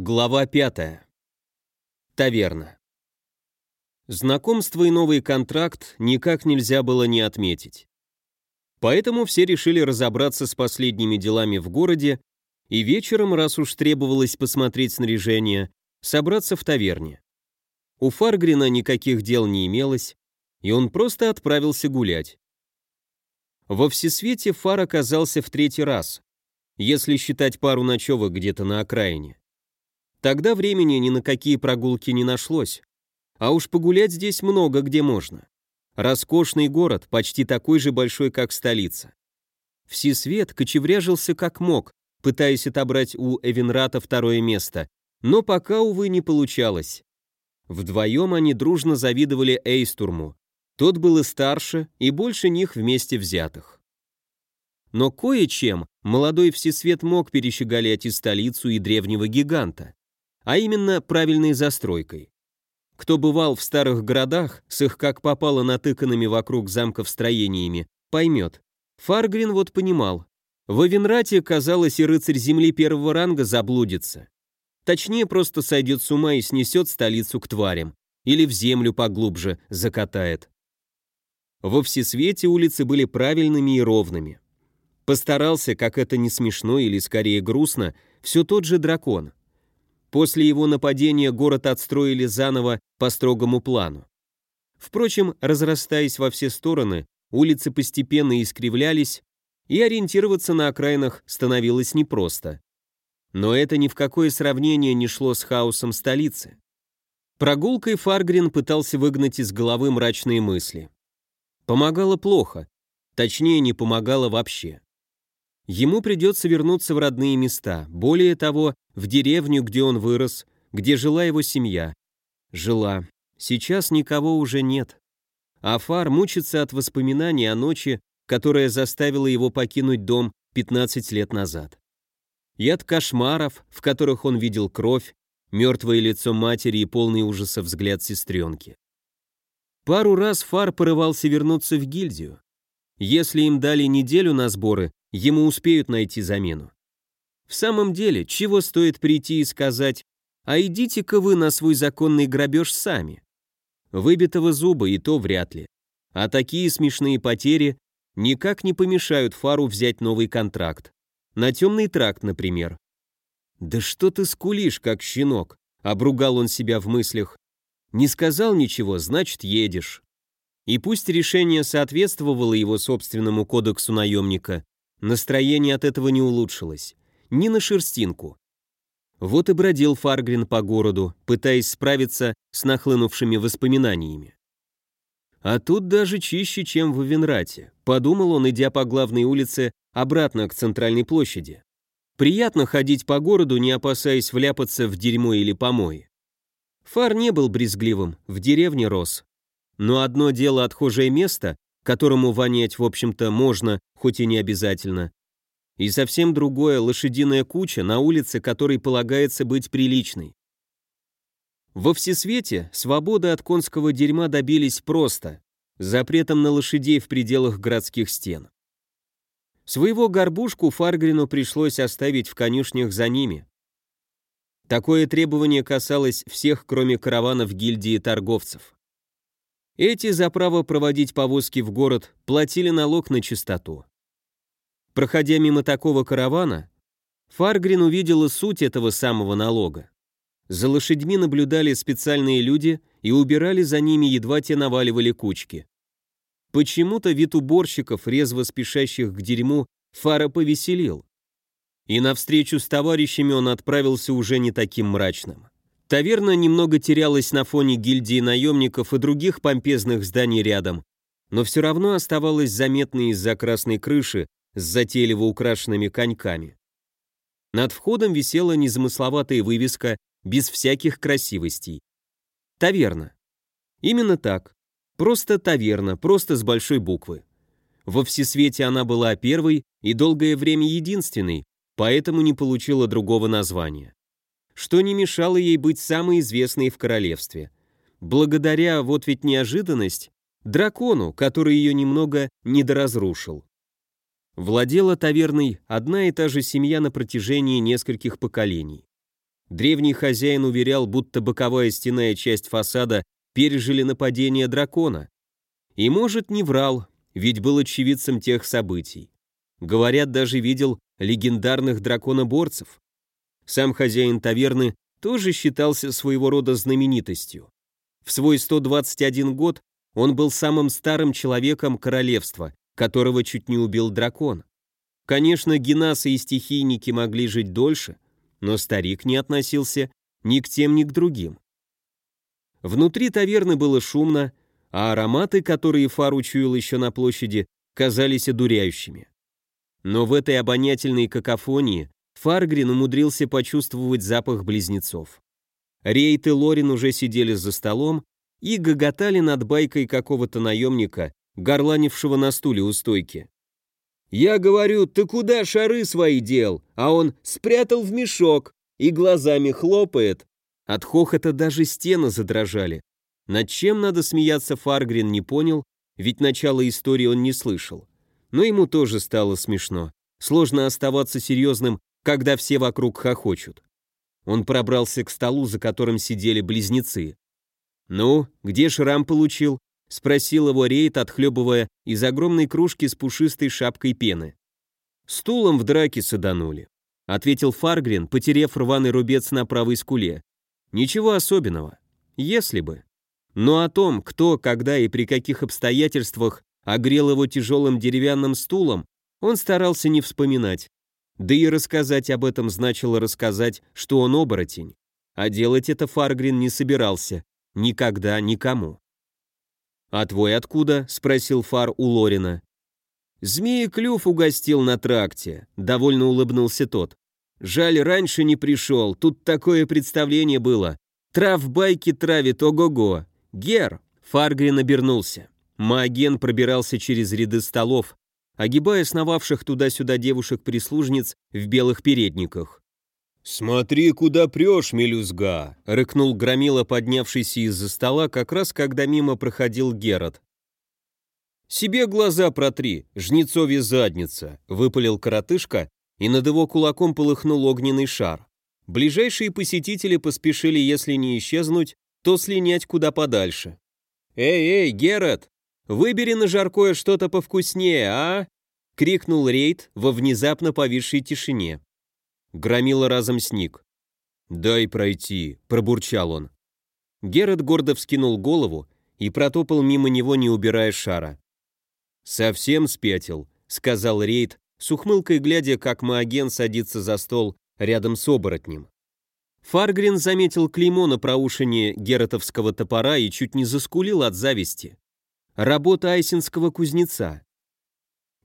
Глава 5. Таверна. Знакомство и новый контракт никак нельзя было не отметить. Поэтому все решили разобраться с последними делами в городе и вечером, раз уж требовалось посмотреть снаряжение, собраться в таверне. У Фаргрина никаких дел не имелось, и он просто отправился гулять. Во всесвете Фар оказался в третий раз, если считать пару ночевок где-то на окраине. Тогда времени ни на какие прогулки не нашлось. А уж погулять здесь много где можно. Роскошный город, почти такой же большой, как столица. Всесвет кочевряжился как мог, пытаясь отобрать у Эвенрата второе место, но пока, увы, не получалось. Вдвоем они дружно завидовали Эйстурму. Тот был и старше, и больше них вместе взятых. Но кое-чем молодой Всесвет мог перещеголять и столицу, и древнего гиганта а именно правильной застройкой. Кто бывал в старых городах с их как попало натыканными вокруг замков строениями, поймет. Фаргрин вот понимал. В Авенрате, казалось, и рыцарь земли первого ранга заблудится. Точнее, просто сойдет с ума и снесет столицу к тварям. Или в землю поглубже закатает. Во всесвете улицы были правильными и ровными. Постарался, как это не смешно или скорее грустно, все тот же дракон. После его нападения город отстроили заново по строгому плану. Впрочем, разрастаясь во все стороны, улицы постепенно искривлялись, и ориентироваться на окраинах становилось непросто. Но это ни в какое сравнение не шло с хаосом столицы. Прогулкой Фаргрин пытался выгнать из головы мрачные мысли. Помогало плохо, точнее, не помогало вообще. Ему придется вернуться в родные места, более того, в деревню, где он вырос, где жила его семья. Жила. Сейчас никого уже нет. Афар мучится от воспоминаний о ночи, которая заставила его покинуть дом 15 лет назад. И от кошмаров, в которых он видел кровь, мертвое лицо матери и полный ужаса взгляд сестренки. Пару раз Фар порывался вернуться в гильдию. Если им дали неделю на сборы, ему успеют найти замену. В самом деле, чего стоит прийти и сказать «А идите-ка вы на свой законный грабеж сами». Выбитого зуба и то вряд ли. А такие смешные потери никак не помешают Фару взять новый контракт. На темный тракт, например. «Да что ты скулишь, как щенок?» — обругал он себя в мыслях. «Не сказал ничего, значит, едешь». И пусть решение соответствовало его собственному кодексу наемника, настроение от этого не улучшилось ни на шерстинку. Вот и бродил Фаргрин по городу, пытаясь справиться с нахлынувшими воспоминаниями. А тут даже чище, чем в Венрате, подумал он, идя по главной улице обратно к центральной площади. Приятно ходить по городу, не опасаясь вляпаться в дерьмо или помои. Фар не был брезгливым, в деревне рос. Но одно дело отхожее место, которому вонять, в общем-то, можно, хоть и не обязательно, и совсем другое лошадиная куча на улице, которой полагается быть приличной. Во всесвете свободы от конского дерьма добились просто, запретом на лошадей в пределах городских стен. Своего горбушку Фаргрину пришлось оставить в конюшнях за ними. Такое требование касалось всех, кроме караванов гильдии торговцев. Эти за право проводить повозки в город платили налог на чистоту. Проходя мимо такого каравана, Фаргрин увидела суть этого самого налога. За лошадьми наблюдали специальные люди и убирали за ними, едва те наваливали кучки. Почему-то вид уборщиков, резво спешащих к дерьму, Фара повеселил. И навстречу с товарищами он отправился уже не таким мрачным. Таверна немного терялась на фоне гильдии наемников и других помпезных зданий рядом, но все равно оставалась заметной из-за красной крыши, с затейливо украшенными коньками. Над входом висела незамысловатая вывеска без всяких красивостей. Таверна. Именно так. Просто таверна, просто с большой буквы. Во всесвете она была первой и долгое время единственной, поэтому не получила другого названия. Что не мешало ей быть самой известной в королевстве. Благодаря, вот ведь неожиданность, дракону, который ее немного недоразрушил. Владела таверной одна и та же семья на протяжении нескольких поколений. Древний хозяин уверял, будто боковая стена и часть фасада пережили нападение дракона. И, может, не врал, ведь был очевидцем тех событий. Говорят, даже видел легендарных драконоборцев. Сам хозяин таверны тоже считался своего рода знаменитостью. В свой 121 год он был самым старым человеком королевства, которого чуть не убил дракон. Конечно, генасы и стихийники могли жить дольше, но старик не относился ни к тем, ни к другим. Внутри таверны было шумно, а ароматы, которые Фар учуял еще на площади, казались одуряющими. Но в этой обонятельной какофонии Фаргрин умудрился почувствовать запах близнецов. Рейт и Лорин уже сидели за столом и гоготали над байкой какого-то наемника, горланившего на стуле у стойки. Я говорю, ты куда шары свои дел? А он спрятал в мешок и глазами хлопает. От хохота даже стены задрожали. Над чем надо смеяться Фаргрин не понял, ведь начало истории он не слышал. Но ему тоже стало смешно. Сложно оставаться серьезным, когда все вокруг хохочут. Он пробрался к столу, за которым сидели близнецы. «Ну, где шрам получил?» — спросил его Рейд, отхлебывая из огромной кружки с пушистой шапкой пены. «Стулом в драке саданули», — ответил Фаргрин, потеряв рваный рубец на правой скуле. «Ничего особенного. Если бы. Но о том, кто, когда и при каких обстоятельствах огрел его тяжелым деревянным стулом, он старался не вспоминать. Да и рассказать об этом значило рассказать, что он оборотень. А делать это Фаргрин не собирался. Никогда никому. «А твой откуда?» — спросил Фар у Лорина. «Змеи клюв угостил на тракте», — довольно улыбнулся тот. «Жаль, раньше не пришел, тут такое представление было. Трав байки травит, ого-го. Гер!» Фаргрин обернулся. Маген пробирался через ряды столов, огибая сновавших туда-сюда девушек-прислужниц в белых передниках. «Смотри, куда прешь, мелюзга!» — рыкнул Громила, поднявшийся из-за стола, как раз когда мимо проходил Герод. «Себе глаза протри, жнецовья задница!» — выпалил коротышка, и над его кулаком полыхнул огненный шар. Ближайшие посетители поспешили, если не исчезнуть, то слинять куда подальше. «Эй, эй, Герод, выбери на жаркое что-то повкуснее, а?» — крикнул Рейд во внезапно повисшей тишине. Громила разом сник. «Дай пройти», — пробурчал он. Герат гордо вскинул голову и протопал мимо него, не убирая шара. «Совсем спятил», — сказал Рейд, с ухмылкой глядя, как Маоген садится за стол рядом с оборотнем. Фаргрин заметил клеймо на проушине гератовского топора и чуть не заскулил от зависти. Работа айсинского кузнеца.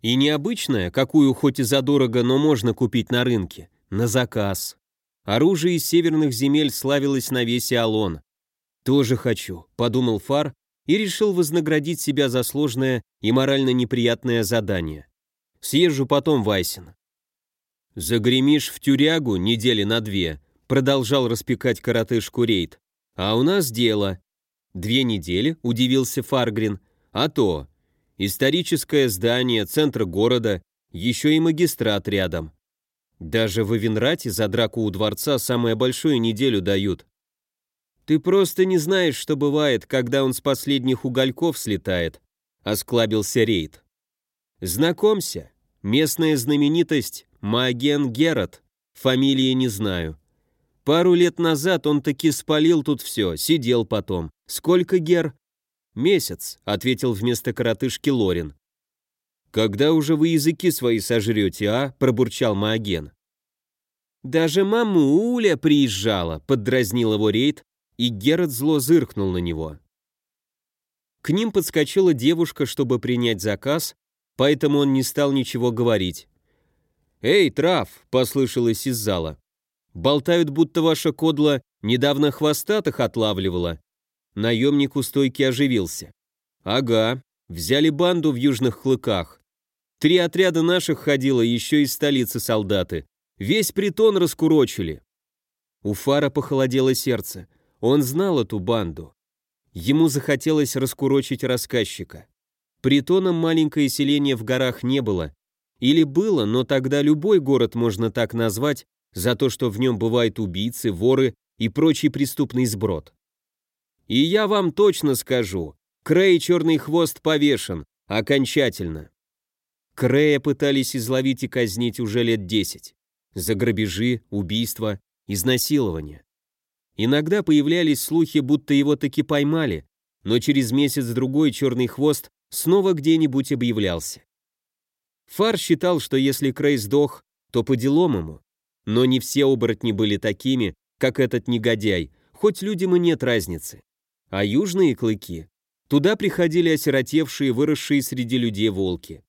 И необычная, какую хоть и задорого, но можно купить на рынке. На заказ. Оружие из северных земель славилось на весь Алон. «Тоже хочу», — подумал Фар и решил вознаградить себя за сложное и морально неприятное задание. Съезжу потом в Айсен. «Загремишь в тюрягу недели на две», — продолжал распекать коротышку рейд. «А у нас дело». «Две недели?» — удивился Фаргрин. «А то. Историческое здание, центр города, еще и магистрат рядом. Даже в Эвенрате за драку у дворца самое большое неделю дают. Ты просто не знаешь, что бывает, когда он с последних угольков слетает, осклабился Рейд. Знакомься, местная знаменитость Маген Герат, фамилии не знаю. Пару лет назад он таки спалил тут все, сидел потом. Сколько гер? Месяц, ответил вместо коротышки Лорин. «Когда уже вы языки свои сожрете, а?» – пробурчал Маоген. «Даже мамуля приезжала», – поддразнил его рейд, и Герат зло зыркнул на него. К ним подскочила девушка, чтобы принять заказ, поэтому он не стал ничего говорить. «Эй, трав!» – послышалось из зала. «Болтают, будто ваша кодла недавно хвостатых отлавливала». Наемник у стойки оживился. «Ага, взяли банду в южных хлыках. Три отряда наших ходило, еще из столицы солдаты. Весь притон раскурочили. У Фара похолодело сердце. Он знал эту банду. Ему захотелось раскурочить рассказчика. Притоном маленькое селение в горах не было. Или было, но тогда любой город можно так назвать, за то, что в нем бывают убийцы, воры и прочий преступный сброд. И я вам точно скажу, Крей Черный Хвост повешен, окончательно. Крея пытались изловить и казнить уже лет десять. За грабежи, убийства, изнасилования. Иногда появлялись слухи, будто его таки поймали, но через месяц-другой Черный Хвост снова где-нибудь объявлялся. Фар считал, что если Крей сдох, то по делам ему. Но не все оборотни были такими, как этот негодяй, хоть людям и нет разницы. А южные клыки? Туда приходили осиротевшие, выросшие среди людей волки.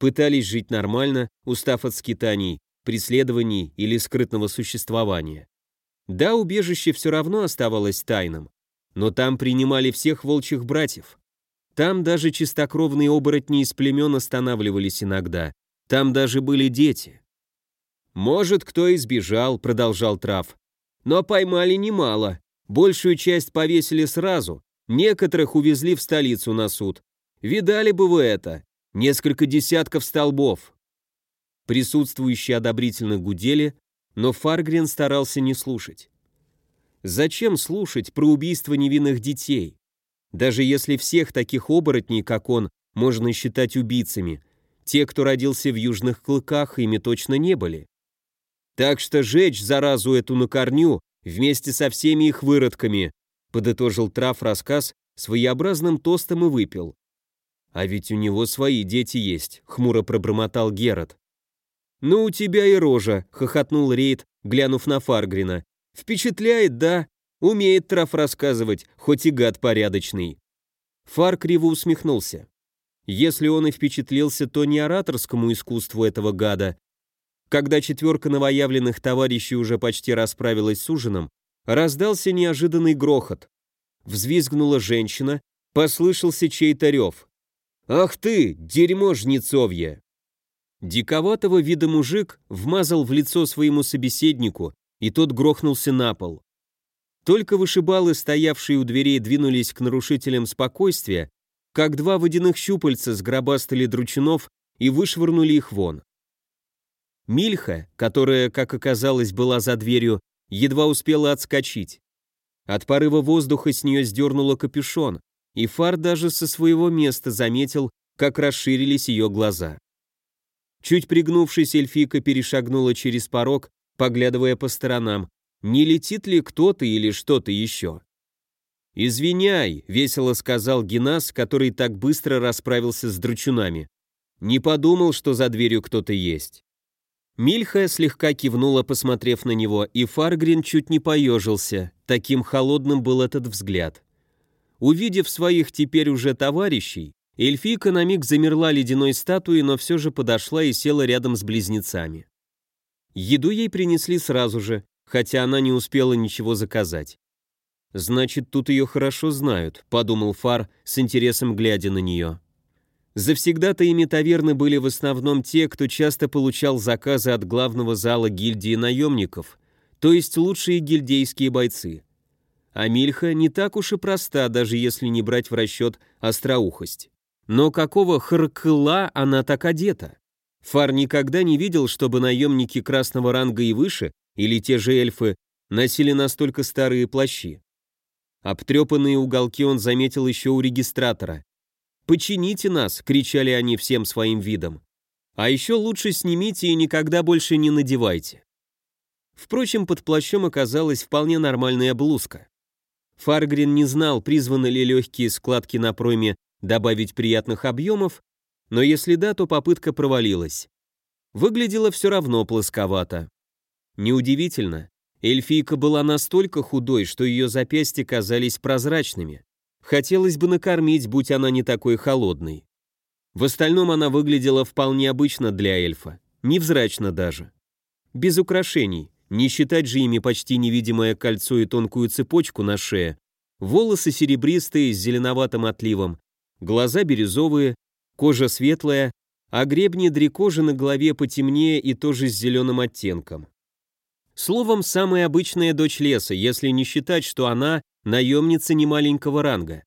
Пытались жить нормально, устав от скитаний, преследований или скрытного существования. Да, убежище все равно оставалось тайным, но там принимали всех волчьих братьев. Там даже чистокровные оборотни из племен останавливались иногда. Там даже были дети. «Может, кто и сбежал», — продолжал Трав. «Но поймали немало. Большую часть повесили сразу. Некоторых увезли в столицу на суд. Видали бы вы это. Несколько десятков столбов». Присутствующие одобрительно гудели, но Фаргрен старался не слушать. Зачем слушать про убийство невинных детей? Даже если всех таких оборотней, как он, можно считать убийцами, те, кто родился в южных клыках, ими точно не были. Так что жечь заразу эту на корню вместе со всеми их выродками, подытожил Трав рассказ своеобразным тостом и выпил. А ведь у него свои дети есть, хмуро пробормотал Герат. Ну у тебя и рожа, хохотнул Рейд, глянув на Фаргрина. Впечатляет, да? Умеет Трав рассказывать, хоть и гад порядочный. Фар криво усмехнулся. Если он и впечатлился, то не ораторскому искусству этого гада, когда четверка новоявленных товарищей уже почти расправилась с ужином, раздался неожиданный грохот. Взвизгнула женщина, послышался чей-то рев. «Ах ты, дерьмо жнецовье!» Диковатого вида мужик вмазал в лицо своему собеседнику, и тот грохнулся на пол. Только вышибалы, стоявшие у дверей, двинулись к нарушителям спокойствия, как два водяных щупальца сгробастали дручунов и вышвырнули их вон. Мильха, которая, как оказалось, была за дверью, едва успела отскочить. От порыва воздуха с нее сдернуло капюшон, и Фар даже со своего места заметил, как расширились ее глаза. Чуть пригнувшись, эльфика перешагнула через порог, поглядывая по сторонам, не летит ли кто-то или что-то еще. «Извиняй», — весело сказал Генас, который так быстро расправился с дручунами. «Не подумал, что за дверью кто-то есть». Мильха слегка кивнула, посмотрев на него, и Фаргрин чуть не поежился, таким холодным был этот взгляд. Увидев своих теперь уже товарищей, эльфийка на миг замерла ледяной статуей, но все же подошла и села рядом с близнецами. Еду ей принесли сразу же, хотя она не успела ничего заказать. «Значит, тут ее хорошо знают», — подумал Фар, с интересом глядя на нее. Завсегдатаями таверны были в основном те, кто часто получал заказы от главного зала гильдии наемников, то есть лучшие гильдейские бойцы. А Мильха не так уж и проста, даже если не брать в расчет остроухость. Но какого хркла она так одета? Фар никогда не видел, чтобы наемники красного ранга и выше, или те же эльфы, носили настолько старые плащи. Обтрепанные уголки он заметил еще у регистратора. «Почините нас!» — кричали они всем своим видом. «А еще лучше снимите и никогда больше не надевайте». Впрочем, под плащом оказалась вполне нормальная блузка. Фаргрин не знал, призваны ли легкие складки на пройме добавить приятных объемов, но если да, то попытка провалилась. Выглядело все равно плосковато. Неудивительно, эльфийка была настолько худой, что ее запястья казались прозрачными. Хотелось бы накормить, будь она не такой холодной. В остальном она выглядела вполне обычно для эльфа, невзрачно даже. Без украшений, не считать же ими почти невидимое кольцо и тонкую цепочку на шее, волосы серебристые с зеленоватым отливом, глаза бирюзовые, кожа светлая, а гребни дрекожи на голове потемнее и тоже с зеленым оттенком. Словом, самая обычная дочь леса, если не считать, что она наемница немаленького ранга.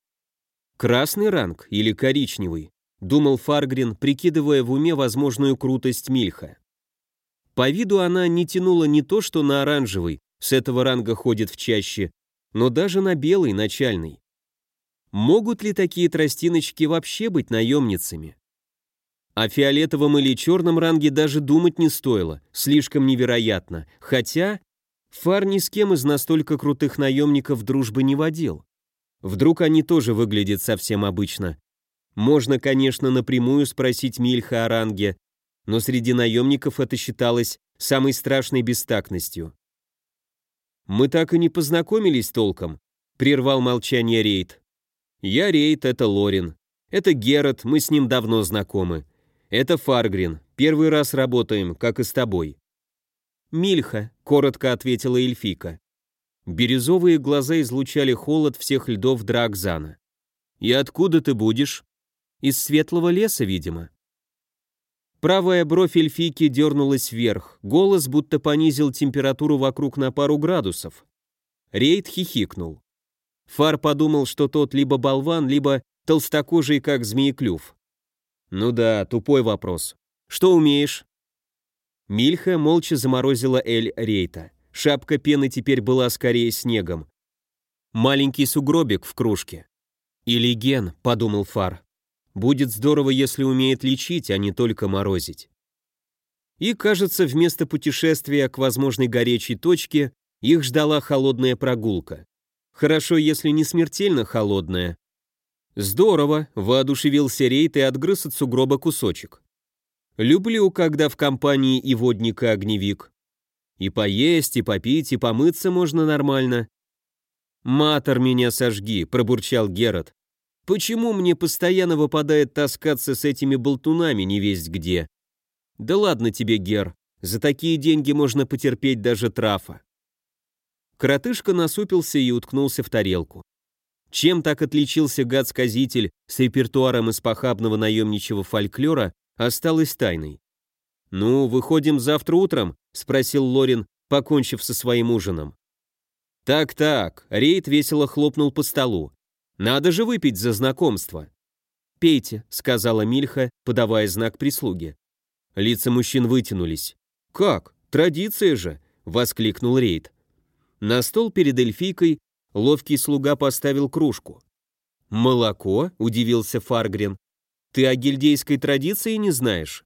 Красный ранг или коричневый, думал Фаргрин, прикидывая в уме возможную крутость Мильха. По виду она не тянула не то, что на оранжевый, с этого ранга ходит в чаще, но даже на белый, начальный. Могут ли такие тростиночки вообще быть наемницами? О фиолетовом или черном ранге даже думать не стоило, слишком невероятно, хотя Фар ни с кем из настолько крутых наемников дружбы не водил. Вдруг они тоже выглядят совсем обычно. Можно, конечно, напрямую спросить Мильха о ранге, но среди наемников это считалось самой страшной бестактностью. «Мы так и не познакомились толком», — прервал молчание Рейд. «Я Рейд, это Лорин. Это Герат, мы с ним давно знакомы. Это Фаргрин, первый раз работаем, как и с тобой». «Мильха», — коротко ответила эльфика. Бирюзовые глаза излучали холод всех льдов Драгзана. «И откуда ты будешь?» «Из светлого леса, видимо». Правая бровь эльфийки дернулась вверх, голос будто понизил температуру вокруг на пару градусов. Рейд хихикнул. Фар подумал, что тот либо болван, либо толстокожий, как змееклюв. «Ну да, тупой вопрос. Что умеешь?» Мильха молча заморозила Эль Рейта. Шапка пены теперь была скорее снегом. Маленький сугробик в кружке. «Или ген», — подумал Фар. «Будет здорово, если умеет лечить, а не только морозить». И, кажется, вместо путешествия к возможной горячей точке их ждала холодная прогулка. Хорошо, если не смертельно холодная. Здорово, воодушевился Рейт и отгрыз от сугроба кусочек. Люблю, когда в компании и водника огневик. И поесть, и попить, и помыться можно нормально. «Матер меня сожги», — пробурчал Герат. «Почему мне постоянно выпадает таскаться с этими болтунами не весть где?» «Да ладно тебе, Гер, за такие деньги можно потерпеть даже трафа». Коротышка насупился и уткнулся в тарелку. Чем так отличился гад-сказитель с репертуаром из похабного наемничего фольклора, осталось тайной. «Ну, выходим завтра утром?» — спросил Лорин, покончив со своим ужином. «Так-так», — Рейд весело хлопнул по столу. «Надо же выпить за знакомство». «Пейте», — сказала Мильха, подавая знак прислуги. Лица мужчин вытянулись. «Как? Традиция же!» — воскликнул Рейд. На стол перед эльфийкой ловкий слуга поставил кружку. «Молоко?» — удивился Фаргрен. «Ты о гильдейской традиции не знаешь?»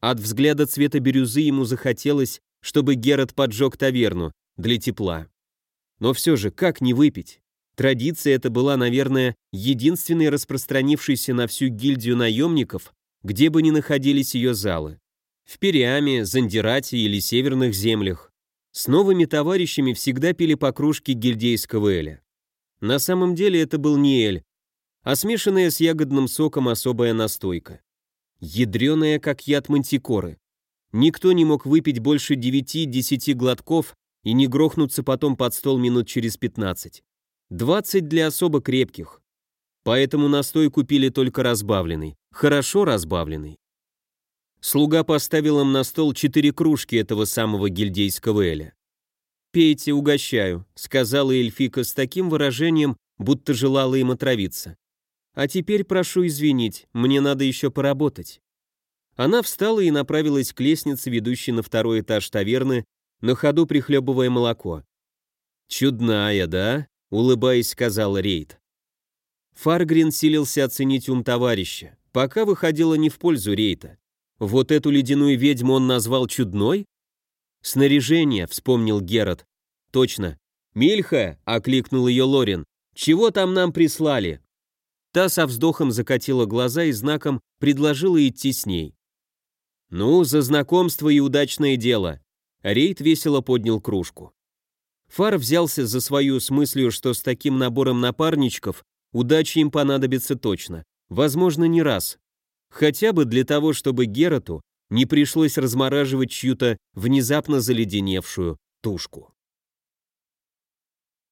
От взгляда цвета бирюзы ему захотелось, чтобы Герат поджег таверну для тепла. Но все же, как не выпить? Традиция эта была, наверное, единственной распространившейся на всю гильдию наемников, где бы ни находились ее залы. В Периаме, Зандирате или Северных землях. С новыми товарищами всегда пили по кружке гильдейского эля. На самом деле это был не эль, а смешанная с ягодным соком особая настойка ядреная, как яд мантикоры. Никто не мог выпить больше 9-10 глотков и не грохнуться потом под стол минут через 15. 20 для особо крепких. Поэтому настой купили только разбавленный, хорошо разбавленный. Слуга поставил им на стол четыре кружки этого самого гильдейского эля. «Пейте, угощаю», — сказала эльфика с таким выражением, будто желала им отравиться. А теперь прошу извинить, мне надо еще поработать». Она встала и направилась к лестнице, ведущей на второй этаж таверны, на ходу прихлебывая молоко. «Чудная, да?» — улыбаясь, сказал Рейд. Фаргрин силился оценить ум товарища, пока выходило не в пользу Рейта. Вот эту ледяную ведьму он назвал чудной? «Снаряжение», — вспомнил Герат. «Точно. Мильха!» — окликнул ее Лорин. «Чего там нам прислали?» Та со вздохом закатила глаза и знаком предложила идти с ней. «Ну, за знакомство и удачное дело!» Рейд весело поднял кружку. Фар взялся за свою с мыслью, что с таким набором напарничков удачи им понадобится точно, возможно, не раз. Хотя бы для того, чтобы Герату не пришлось размораживать чью-то внезапно заледеневшую тушку.